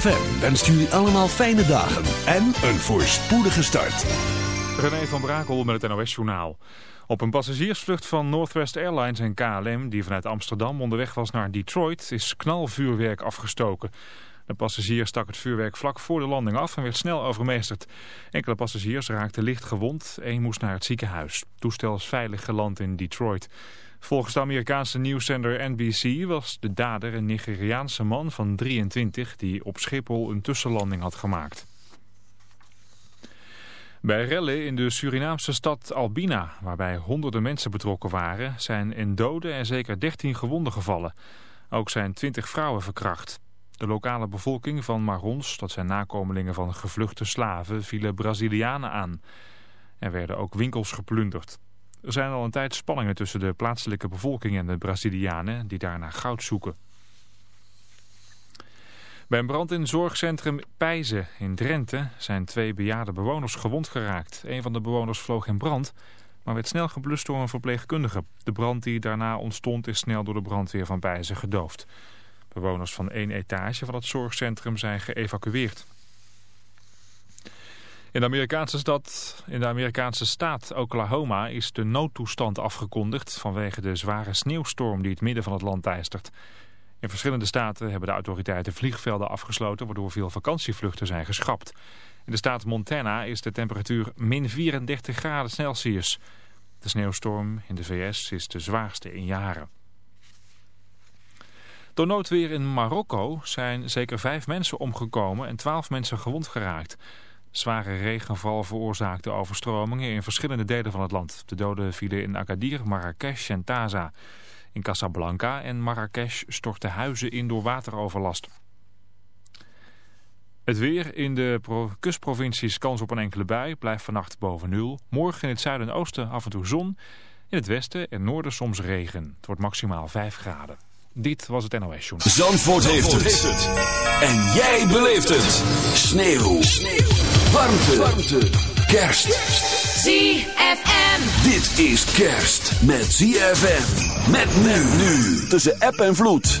ZFM wenst jullie allemaal fijne dagen en een voorspoedige start. René van Brakel met het NOS-journaal. Op een passagiersvlucht van Northwest Airlines en KLM... die vanuit Amsterdam onderweg was naar Detroit... is knalvuurwerk afgestoken. De passagier stak het vuurwerk vlak voor de landing af... en werd snel overmeesterd. Enkele passagiers raakten licht gewond. Eén moest naar het ziekenhuis. Toestel is veilig geland in Detroit. Volgens de Amerikaanse nieuwszender NBC was de dader een Nigeriaanse man van 23... die op Schiphol een tussenlanding had gemaakt. Bij rellen in de Surinaamse stad Albina, waarbij honderden mensen betrokken waren, zijn een doden en zeker 13 gewonden gevallen. Ook zijn 20 vrouwen verkracht. De lokale bevolking van Marons, dat zijn nakomelingen van gevluchte slaven, vielen Brazilianen aan. Er werden ook winkels geplunderd. Er zijn al een tijd spanningen tussen de plaatselijke bevolking en de Brazilianen die daar naar goud zoeken. Bij een brand in zorgcentrum Pijzen in Drenthe zijn twee bejaarde bewoners gewond geraakt. Een van de bewoners vloog in brand, maar werd snel geblust door een verpleegkundige. De brand die daarna ontstond is snel door de brandweer van Pijzen gedoofd. Bewoners van één etage van het zorgcentrum zijn geëvacueerd. In de Amerikaanse, stad, in de Amerikaanse staat Oklahoma is de noodtoestand afgekondigd vanwege de zware sneeuwstorm die het midden van het land teistert. In verschillende staten hebben de autoriteiten vliegvelden afgesloten waardoor veel vakantievluchten zijn geschrapt. In de staat Montana is de temperatuur min 34 graden Celsius. De sneeuwstorm in de VS is de zwaarste in jaren. Door noodweer in Marokko zijn zeker vijf mensen omgekomen en twaalf mensen gewond geraakt. Zware regenval veroorzaakte overstromingen in verschillende delen van het land. De doden vielen in Agadir, Marrakesh en Taza. In Casablanca en Marrakesh stortten huizen in door wateroverlast. Het weer in de kustprovincies kans op een enkele bui blijft vannacht boven nul. Morgen in het zuiden en oosten af en toe zon. In het westen en noorden soms regen. Het wordt maximaal 5 graden. Dit was het NOS Journal. Zandvoort, heeft, het. En jij beleeft het. Sneeuw. Sneeuw. Warmte. Warmte. Kerst. ZFM. Dit is kerst met ZFM. Met nu nu. Tussen app en vloed.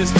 this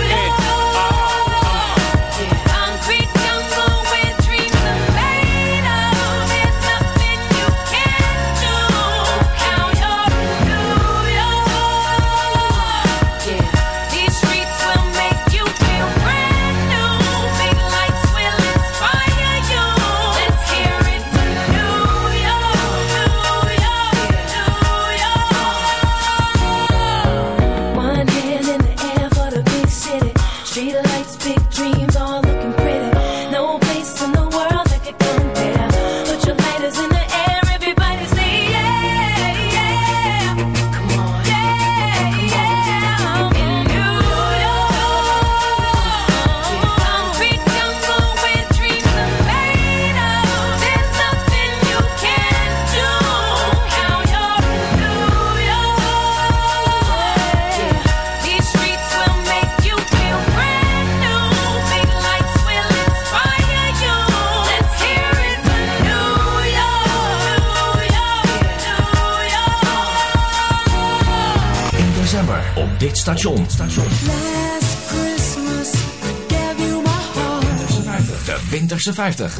Dit station. station. De Winterse 50.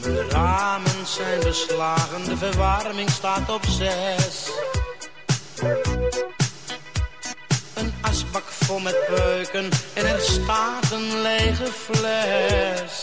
Mijn ramen zijn beslagen, de verwarming staat op zes. Een asbak vol met peuken en er staat een lege fles.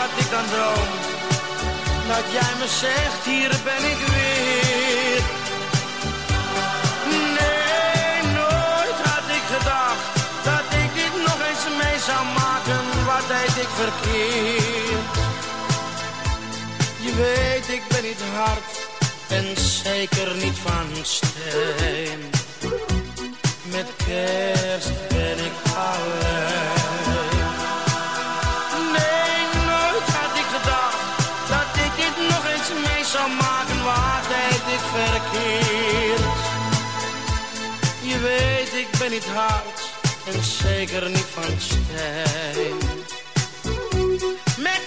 Dat ik dan droom, dat jij me zegt, hier ben ik weer. Nee, nooit had ik gedacht, dat ik dit nog eens mee zou maken. Wat deed ik verkeerd? Je weet, ik ben niet hard en zeker niet van steen. Met kerst ben ik alleen. Mee zou maken. Waar deed ik verkeerd? Je weet, ik ben niet hard en zeker niet van steen. Met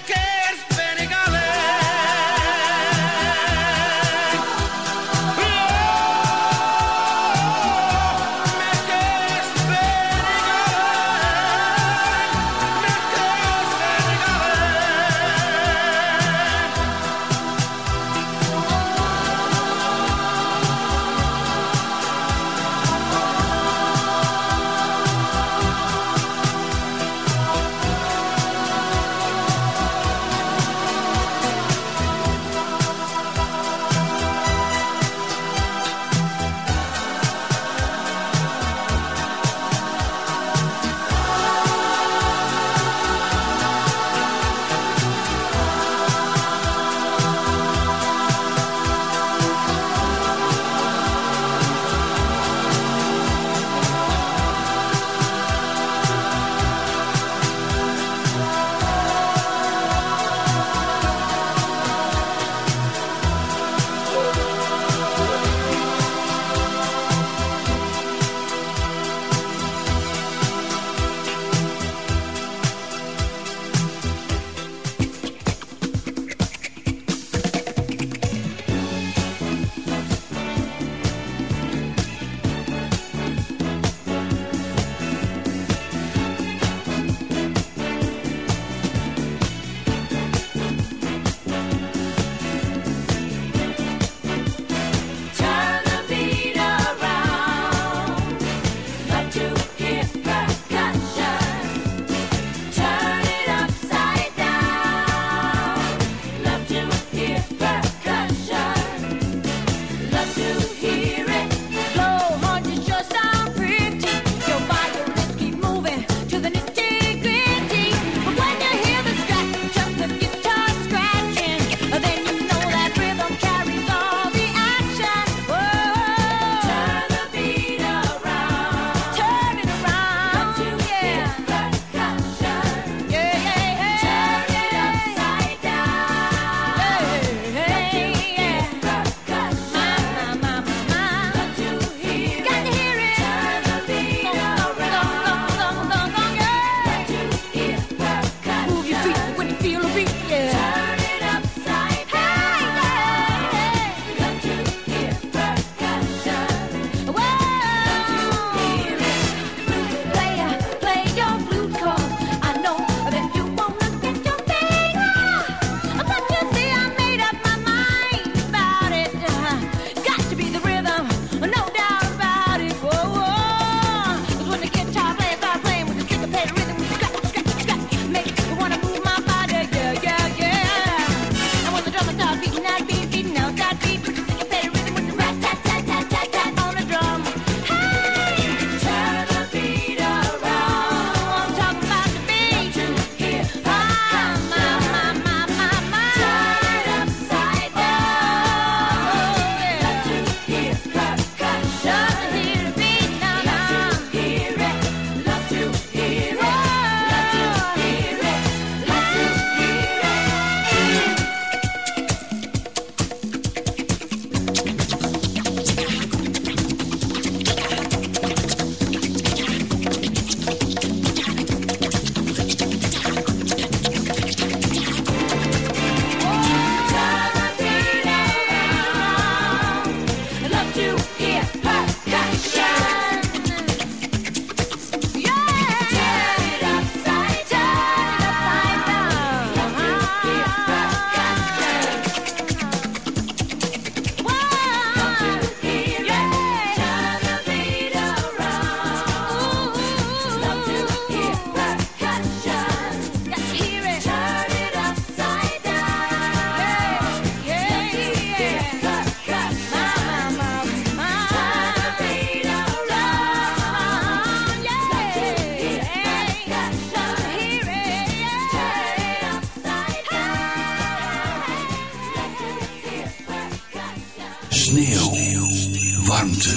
warmte.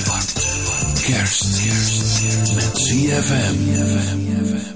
Kerst. Met ZFM.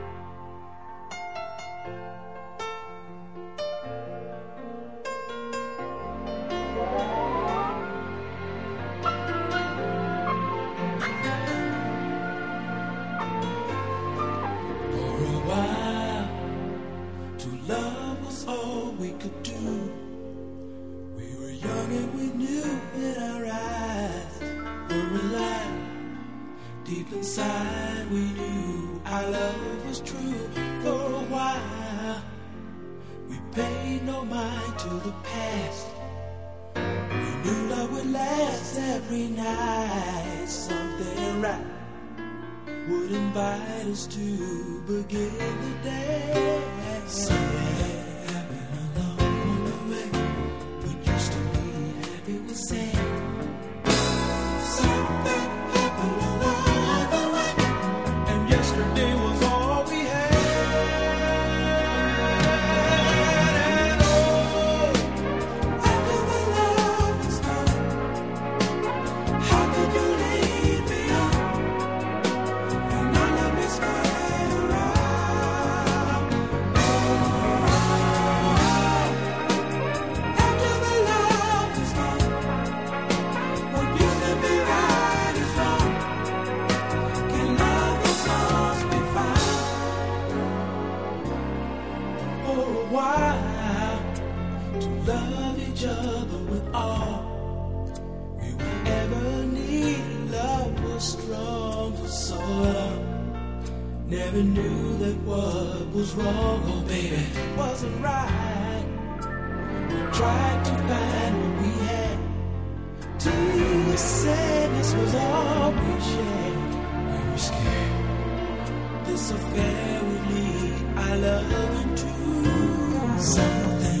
Till sadness was all we shared. We were scared. This affair would lead our love into something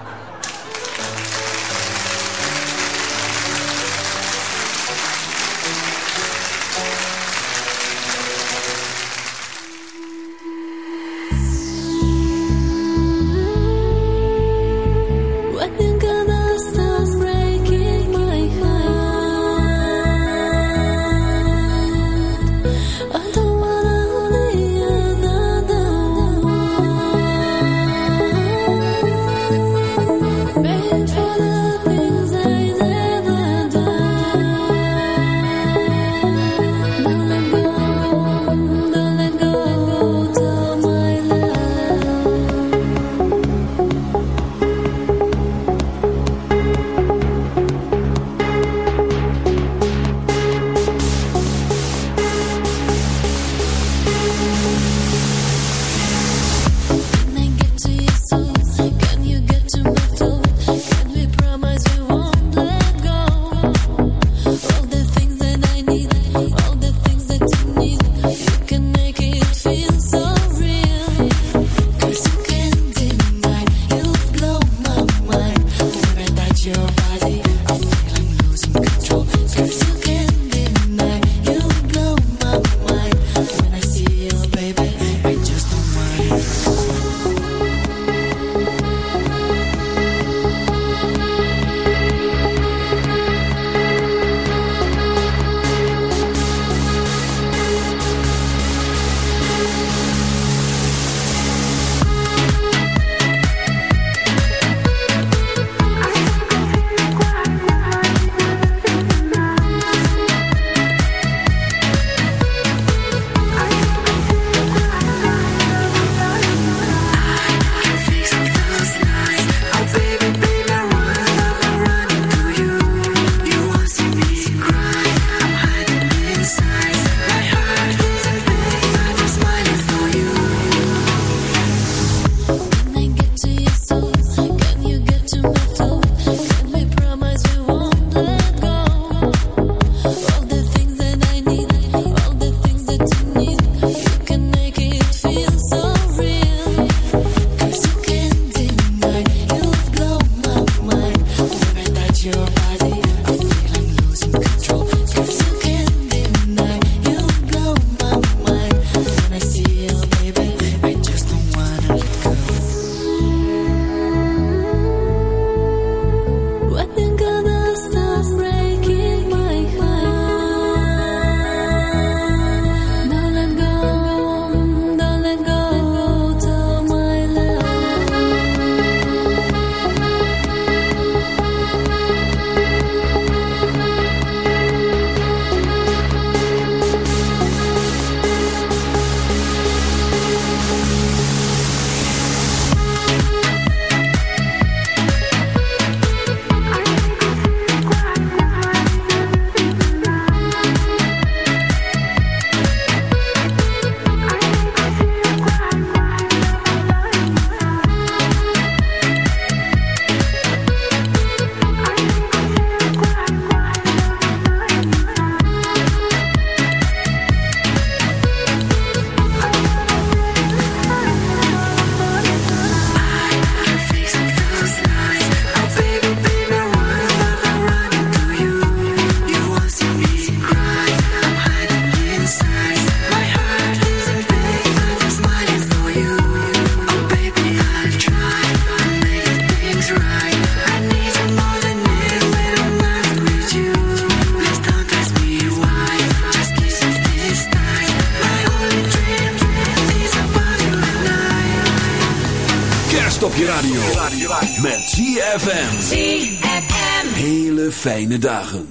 Fijne dagen.